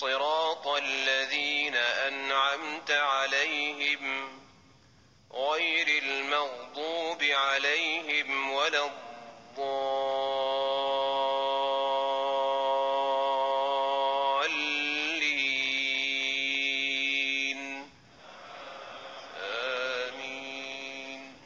صراط الذين أنعمت عليهم غير المغضوب عليهم ولا الضالين. آمين.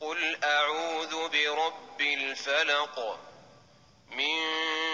قل أعوذ برب الفلق من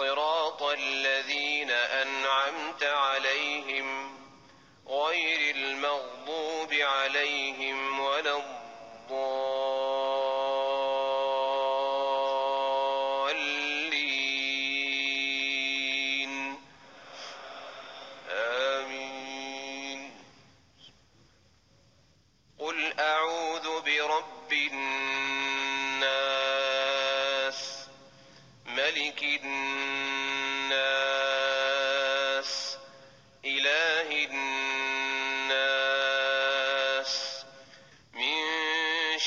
صراط الذين أنعمت عليهم غير المغضوب عليهم ولا الضالين. آمين. قل أعوذ برب الناس ملك الناس